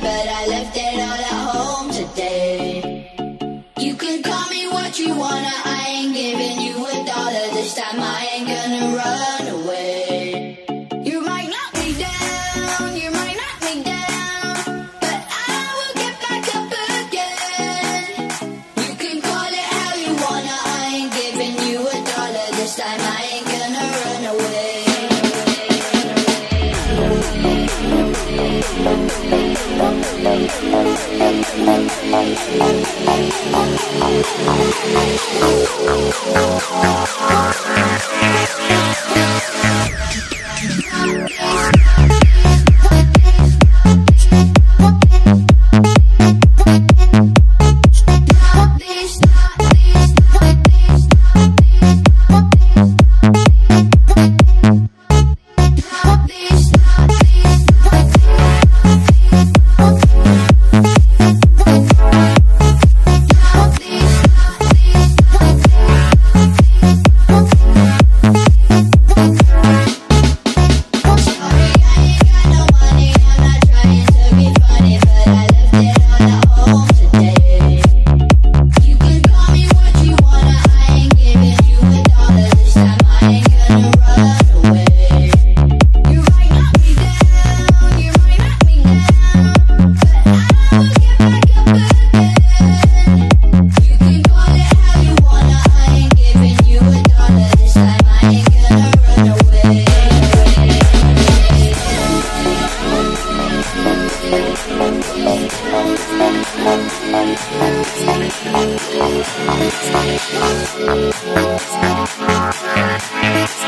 but I left it all at home today. You can call me what you wanna, I ain't giving you a dollar this time. I ain't gonna run away. Thank Thank you.